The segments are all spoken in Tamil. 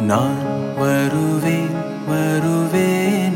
நான் வருவேன் வருவேன்.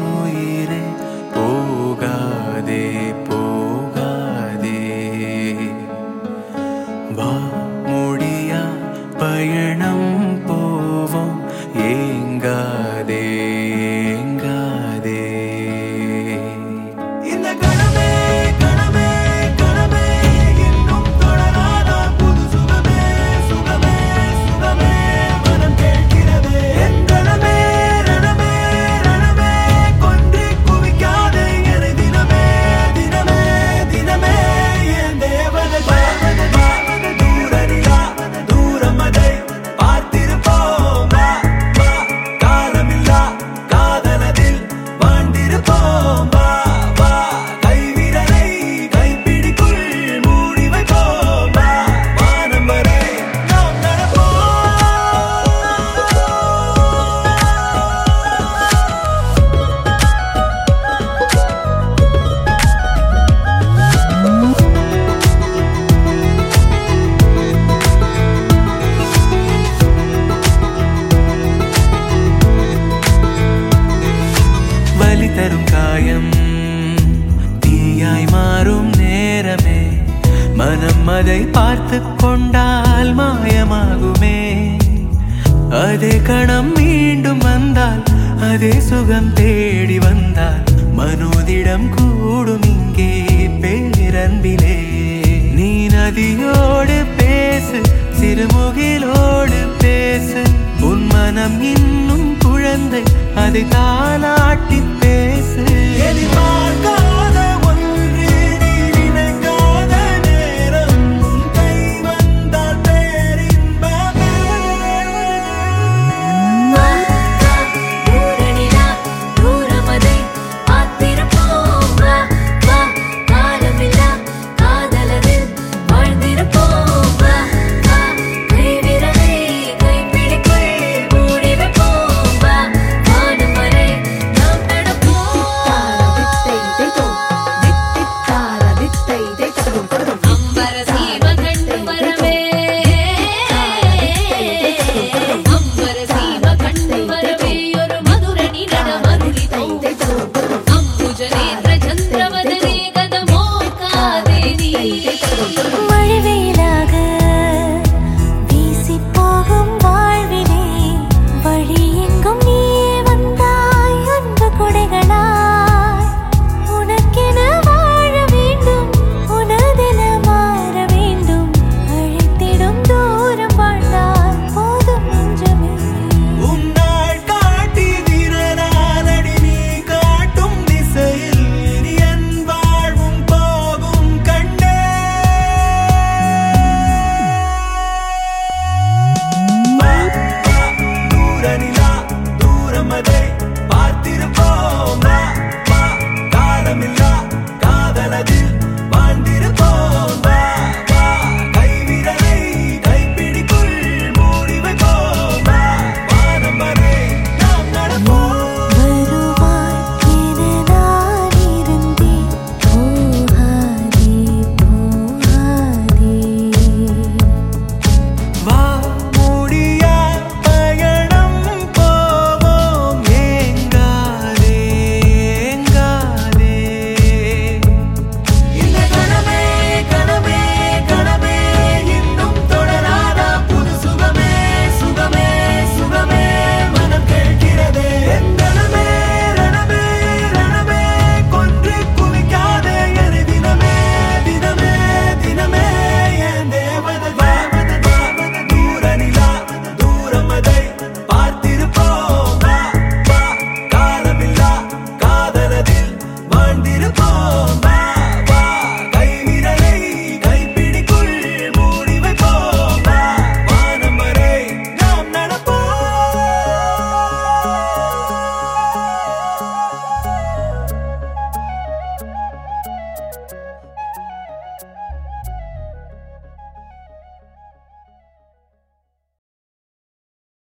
மனம் அதை பார்த்து கொண்டால் மாயமாகுமே. அதே கணம் மீண்டும் வந்தால் அதே சுகம் தேடி வந்தால் மனோதிடம் கூடும் இங்கே பேரன்பிலே. நீ நதியோடு பேசு சிறுமுகிலோடு பேசு உன் மனம் இன்னும் குழந்தை அதை தான்